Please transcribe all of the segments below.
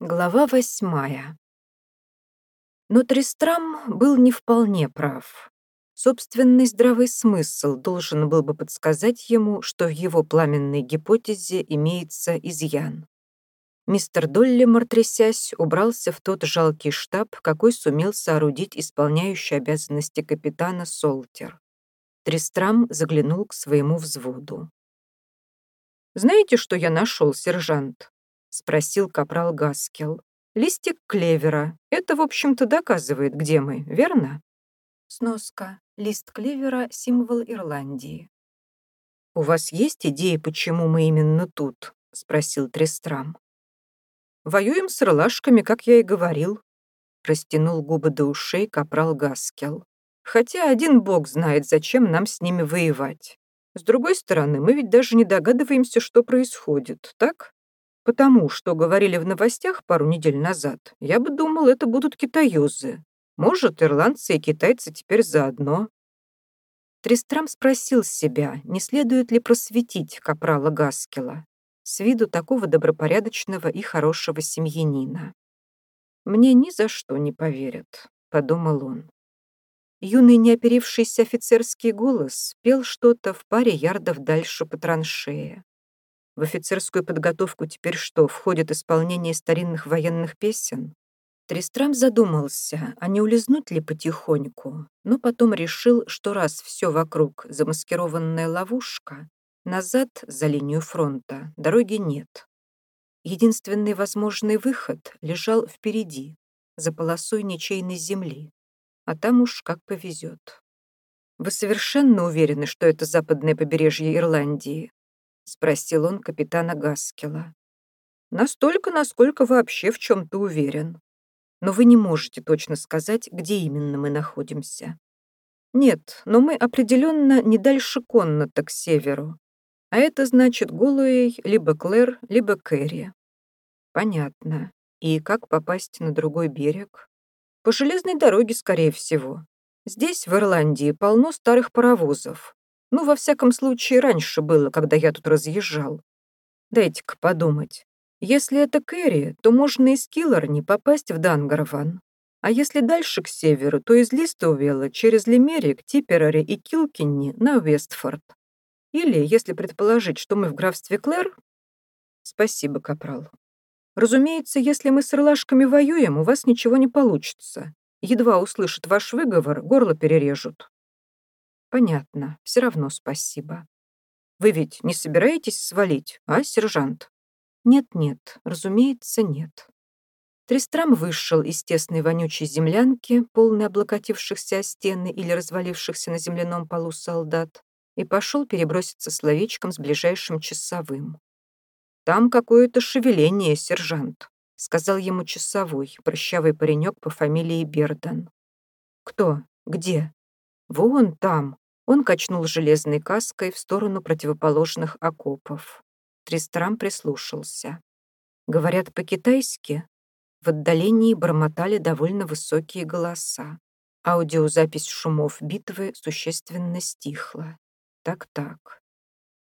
Глава восьмая. Но Тристрам был не вполне прав. Собственный здравый смысл должен был бы подсказать ему, что в его пламенной гипотезе имеется изъян. Мистер Доллимор, трясясь, убрался в тот жалкий штаб, какой сумел соорудить исполняющий обязанности капитана Солтер. Тристрам заглянул к своему взводу. «Знаете, что я нашел, сержант?» — спросил капрал Гаскел. «Листик клевера. Это, в общем-то, доказывает, где мы, верно?» Сноска. Лист клевера — символ Ирландии. «У вас есть идеи, почему мы именно тут?» — спросил Трестрам. «Воюем с ирлашками, как я и говорил», — растянул губы до ушей капрал Гаскел. «Хотя один бог знает, зачем нам с ними воевать. С другой стороны, мы ведь даже не догадываемся, что происходит, так?» Потому что говорили в новостях пару недель назад, я бы думал, это будут китаёзы. Может, ирландцы и китайцы теперь заодно. Тристрам спросил себя, не следует ли просветить капрала Гаскела, с виду такого добропорядочного и хорошего семьянина. «Мне ни за что не поверят», — подумал он. Юный неоперившийся офицерский голос пел что-то в паре ярдов дальше по траншее. В офицерскую подготовку теперь что, входит исполнение старинных военных песен? Тристрам задумался, а не улизнуть ли потихоньку, но потом решил, что раз все вокруг замаскированная ловушка, назад за линию фронта дороги нет. Единственный возможный выход лежал впереди, за полосой ничейной земли, а там уж как повезет. Вы совершенно уверены, что это западное побережье Ирландии? — спросил он капитана Гаскела. «Настолько, насколько вообще в чем-то уверен. Но вы не можете точно сказать, где именно мы находимся». «Нет, но мы определенно не дальше Конната к северу. А это значит Голуэй, либо Клэр, либо Кэрри». «Понятно. И как попасть на другой берег?» «По железной дороге, скорее всего. Здесь, в Ирландии, полно старых паровозов. Ну, во всяком случае, раньше было, когда я тут разъезжал. Дайте-ка подумать. Если это Кэрри, то можно из Киллорни попасть в Дангарван. А если дальше к северу, то из Листоувелла через Лимерик, Типперари и Килкинни на Вестфорд. Или, если предположить, что мы в графстве Клэр... Спасибо, Капрал. Разумеется, если мы с ирлашками воюем, у вас ничего не получится. Едва услышат ваш выговор, горло перережут. Понятно, все равно спасибо. Вы ведь не собираетесь свалить, а, сержант? Нет-нет, разумеется, нет. Тристрам вышел из тесной вонючей землянки, полной облокотившихся о стены или развалившихся на земляном полу солдат, и пошел переброситься словечком с ближайшим часовым. «Там какое-то шевеление, сержант», — сказал ему часовой, прыщавый паренек по фамилии Бердан. «Кто? Где?» «Вон там!» Он качнул железной каской в сторону противоположных окопов. Тристрам прислушался. Говорят по-китайски. В отдалении бормотали довольно высокие голоса. Аудиозапись шумов битвы существенно стихла. Так-так.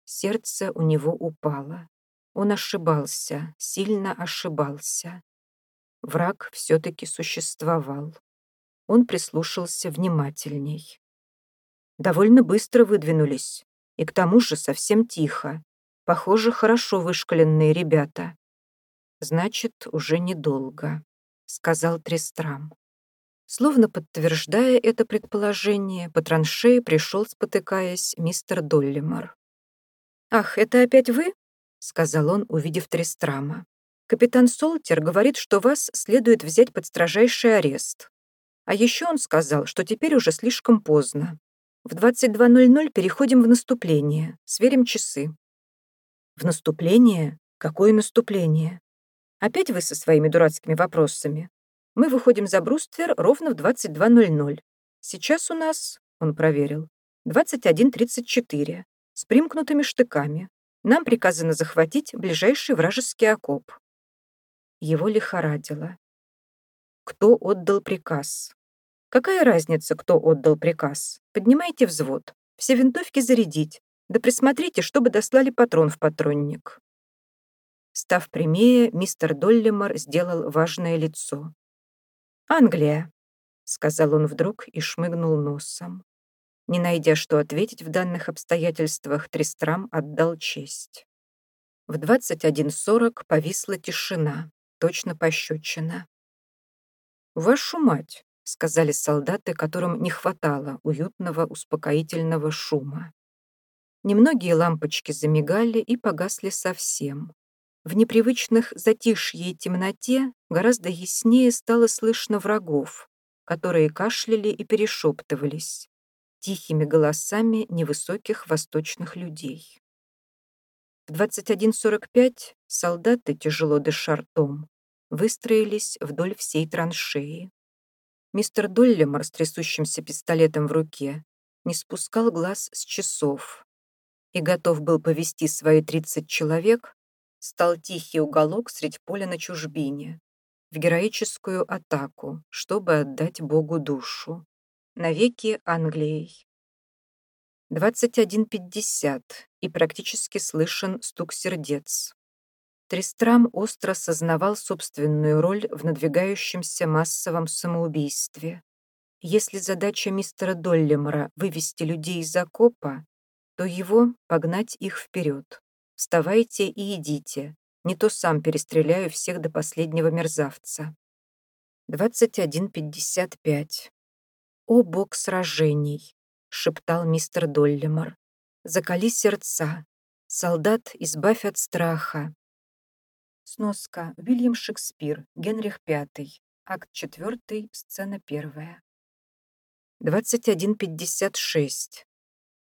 Сердце у него упало. Он ошибался, сильно ошибался. Враг все-таки существовал. Он прислушался внимательней. Довольно быстро выдвинулись. И к тому же совсем тихо. Похоже, хорошо вышкаленные ребята. Значит, уже недолго, сказал Трестрам. Словно подтверждая это предположение, по траншее пришел, спотыкаясь, мистер Доллимор. «Ах, это опять вы?» — сказал он, увидев Трестрама. «Капитан Солтер говорит, что вас следует взять под строжайший арест. А еще он сказал, что теперь уже слишком поздно. В 22.00 переходим в наступление. Сверим часы. В наступление? Какое наступление? Опять вы со своими дурацкими вопросами. Мы выходим за бруствер ровно в 22.00. Сейчас у нас, он проверил, 21.34 с примкнутыми штыками. Нам приказано захватить ближайший вражеский окоп. Его лихорадило. Кто отдал приказ? Какая разница, кто отдал приказ? Поднимайте взвод. Все винтовки зарядить. Да присмотрите, чтобы дослали патрон в патронник. Став прямее, мистер Доллимор сделал важное лицо. «Англия», — сказал он вдруг и шмыгнул носом. Не найдя, что ответить в данных обстоятельствах, Тристрам отдал честь. В 21.40 повисла тишина, точно пощечина. «Вашу мать!» — сказали солдаты, которым не хватало уютного успокоительного шума. Немногие лампочки замигали и погасли совсем. В непривычных затишье и темноте гораздо яснее стало слышно врагов, которые кашляли и перешептывались тихими голосами невысоких восточных людей. В 21.45 солдаты, тяжело дыша ртом, выстроились вдоль всей траншеи. Мистер Доллимор с трясущимся пистолетом в руке не спускал глаз с часов и готов был повести свои 30 человек, стал тихий уголок средь поля на чужбине, в героическую атаку, чтобы отдать Богу душу. Навеки Англией. 21.50, и практически слышен стук сердец. Тристрам остро сознавал собственную роль в надвигающемся массовом самоубийстве. Если задача мистера Доллимора вывести людей из окопа, то его погнать их вперед. Вставайте и идите, не то сам перестреляю всех до последнего мерзавца. 21.55. О бог сражений! шептал мистер Доллимор. «Закали сердца. Солдат, избавь от страха». Сноска. Вильям Шекспир. Генрих V. Акт 4. Сцена 1. 21.56.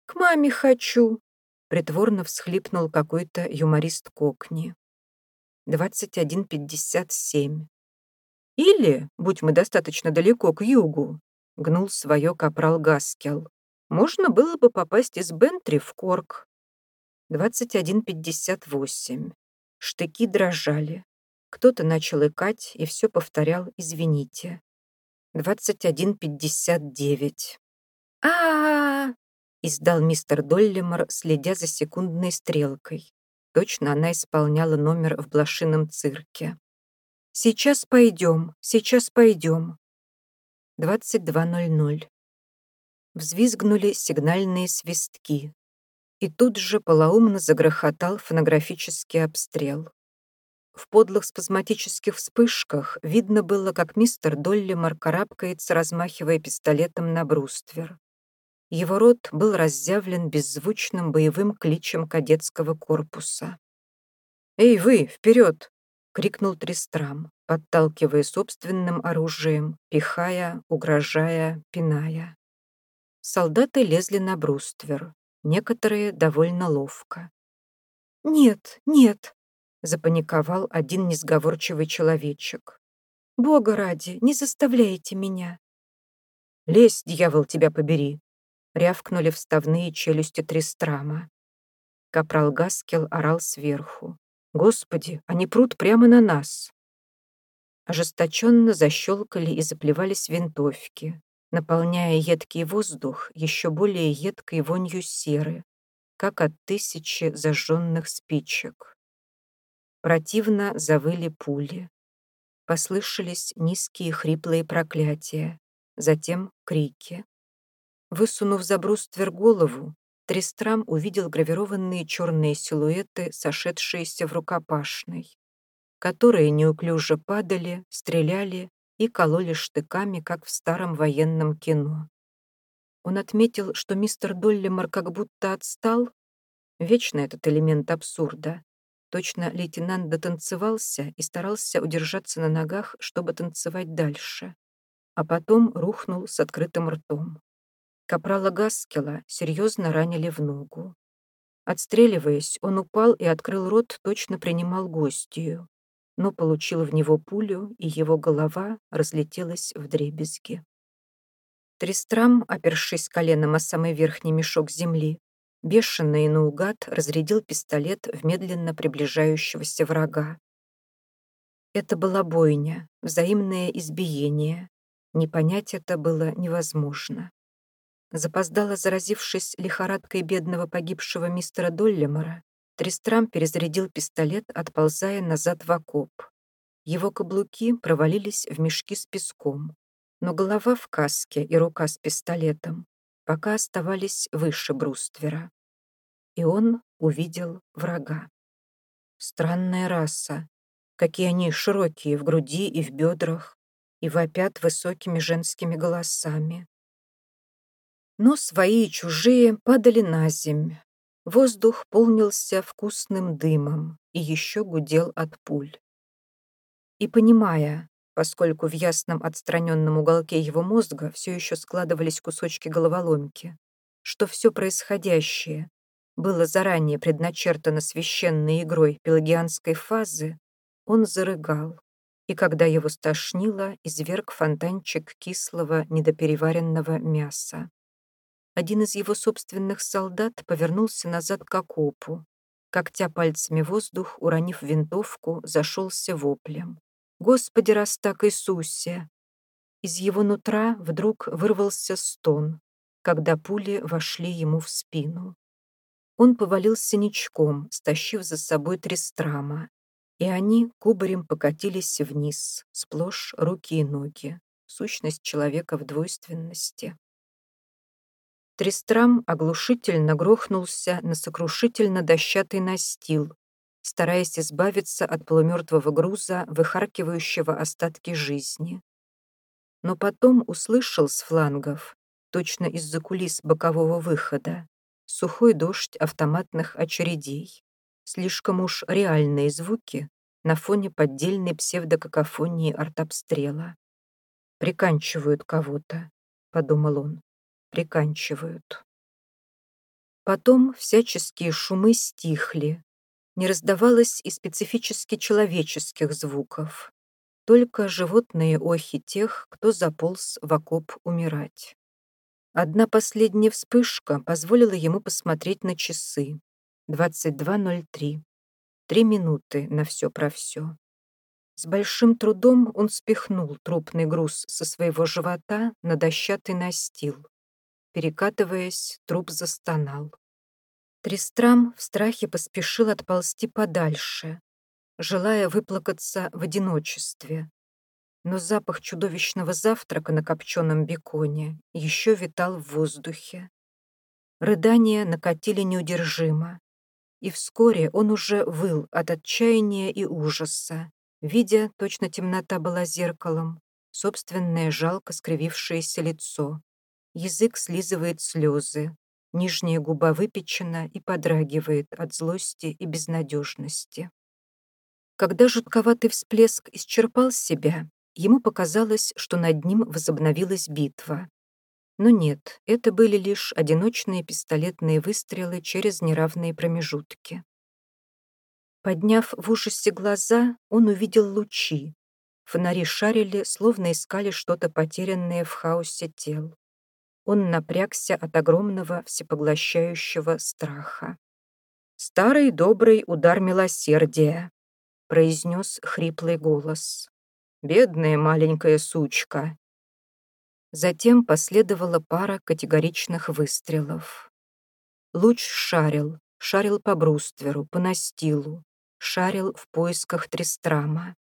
«К маме хочу!» Притворно всхлипнул какой-то юморист Кокни. 21.57. «Или, будь мы достаточно далеко к югу», гнул свое капрал Гаскел можно было бы попасть из Бентри в Корк. 21.58. Штыки дрожали. Кто-то начал икать и все повторял «извините». 21.59. а, -а, -а издал мистер Доллимор, следя за секундной стрелкой. Точно она исполняла номер в блошином цирке. «Сейчас пойдем, сейчас пойдем». 22.00 взвизгнули сигнальные свистки. И тут же полоумно загрохотал фонографический обстрел. В подлых спазматических вспышках видно было, как мистер Доллимор карабкается, размахивая пистолетом на бруствер. Его рот был разъявлен беззвучным боевым кличем кадетского корпуса. «Эй, вы, вперед!» — крикнул Тристрам, подталкивая собственным оружием, пихая, угрожая, пиная. Солдаты лезли на бруствер, некоторые довольно ловко. «Нет, нет!» — запаниковал один несговорчивый человечек. «Бога ради, не заставляйте меня!» «Лезь, дьявол, тебя побери!» — рявкнули вставные челюсти Тристрама. Капрал Гаскел орал сверху. «Господи, они прут прямо на нас!» Ожесточенно защелкали и заплевались винтовки наполняя едкий воздух еще более едкой вонью серы, как от тысячи зажженных спичек. Противно завыли пули. Послышались низкие хриплые проклятия, затем крики. Высунув за бруствер голову, Тристрам увидел гравированные черные силуэты, сошедшиеся в рукопашной, которые неуклюже падали, стреляли и кололи штыками, как в старом военном кино. Он отметил, что мистер Доллимор как будто отстал. Вечно этот элемент абсурда. Точно лейтенант дотанцевался и старался удержаться на ногах, чтобы танцевать дальше. А потом рухнул с открытым ртом. Капрала Гаскела серьезно ранили в ногу. Отстреливаясь, он упал и открыл рот, точно принимал гостью но получил в него пулю, и его голова разлетелась в дребезги. Тристрам, опершись коленом о самый верхний мешок земли, бешено и наугад разрядил пистолет в медленно приближающегося врага. Это была бойня, взаимное избиение. Не понять это было невозможно. Запоздало заразившись лихорадкой бедного погибшего мистера Доллимора, Тристрам перезарядил пистолет, отползая назад в окоп. Его каблуки провалились в мешки с песком, но голова в каске и рука с пистолетом пока оставались выше бруствера. И он увидел врага. Странная раса. Какие они широкие в груди и в бедрах, и вопят высокими женскими голосами. Но свои и чужие падали на земь. Воздух полнился вкусным дымом и еще гудел от пуль. И понимая, поскольку в ясном отстраненном уголке его мозга все еще складывались кусочки головоломки, что все происходящее было заранее предначертано священной игрой пелагианской фазы, он зарыгал, и когда его стошнило, изверг фонтанчик кислого недопереваренного мяса. Один из его собственных солдат повернулся назад к окопу, когтя пальцами воздух, уронив винтовку, зашелся воплем. «Господи, раз так Иисусе!» Из его нутра вдруг вырвался стон, когда пули вошли ему в спину. Он повалился ничком, стащив за собой Тристрама, и они кубарем покатились вниз, сплошь руки и ноги, сущность человека в двойственности. Тристрам оглушительно грохнулся на сокрушительно дощатый настил, стараясь избавиться от полумертвого груза, выхаркивающего остатки жизни. Но потом услышал с флангов, точно из-за кулис бокового выхода, сухой дождь автоматных очередей. Слишком уж реальные звуки на фоне поддельной псевдокакофонии артобстрела. «Приканчивают кого-то», — подумал он, — «приканчивают». Потом всяческие шумы стихли, не раздавалось и специфически человеческих звуков, только животные охи тех, кто заполз в окоп умирать. Одна последняя вспышка позволила ему посмотреть на часы. 22.03. Три минуты на все про все. С большим трудом он спихнул трупный груз со своего живота на дощатый настил. Перекатываясь, труп застонал. Тристрам в страхе поспешил отползти подальше, желая выплакаться в одиночестве. Но запах чудовищного завтрака на копченом беконе еще витал в воздухе. Рыдания накатили неудержимо, и вскоре он уже выл от отчаяния и ужаса, видя, точно темнота была зеркалом, собственное жалко скривившееся лицо. Язык слизывает слезы, Нижняя губа выпечена и подрагивает от злости и безнадежности. Когда жутковатый всплеск исчерпал себя, ему показалось, что над ним возобновилась битва. Но нет, это были лишь одиночные пистолетные выстрелы через неравные промежутки. Подняв в ужасе глаза, он увидел лучи. Фонари шарили, словно искали что-то потерянное в хаосе тел. Он напрягся от огромного всепоглощающего страха. «Старый добрый удар милосердия», — произнес хриплый голос. «Бедная маленькая сучка». Затем последовала пара категоричных выстрелов. Луч шарил, шарил по брустверу, по настилу, шарил в поисках Трестрама.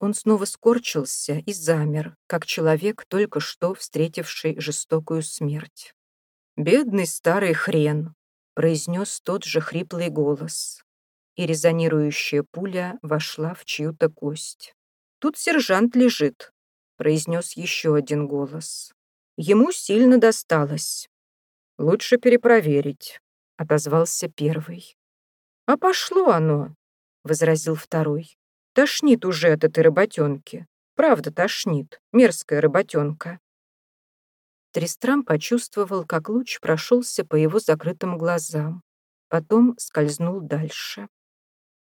Он снова скорчился и замер, как человек, только что встретивший жестокую смерть. «Бедный старый хрен!» — произнес тот же хриплый голос. И резонирующая пуля вошла в чью-то кость. «Тут сержант лежит», — произнес еще один голос. «Ему сильно досталось». «Лучше перепроверить», — отозвался первый. «А пошло оно», — возразил второй. Тошнит уже от этой работенки. Правда тошнит. Мерзкая работенка. Тристрам почувствовал, как луч прошелся по его закрытым глазам. Потом скользнул дальше.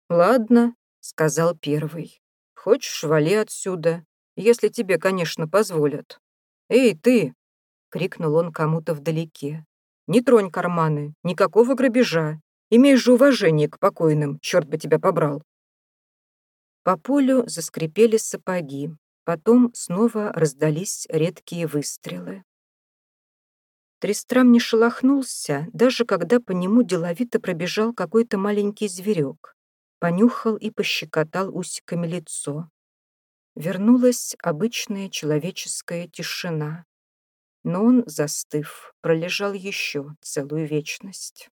«Ладно», — сказал первый. «Хочешь, вали отсюда, если тебе, конечно, позволят». «Эй, ты!» — крикнул он кому-то вдалеке. «Не тронь карманы, никакого грабежа. Имей же уважение к покойным, черт бы тебя побрал». По полю заскрипели сапоги, потом снова раздались редкие выстрелы. Тристрам не шелохнулся, даже когда по нему деловито пробежал какой-то маленький зверек, понюхал и пощекотал усиками лицо. Вернулась обычная человеческая тишина. Но он, застыв, пролежал еще целую вечность.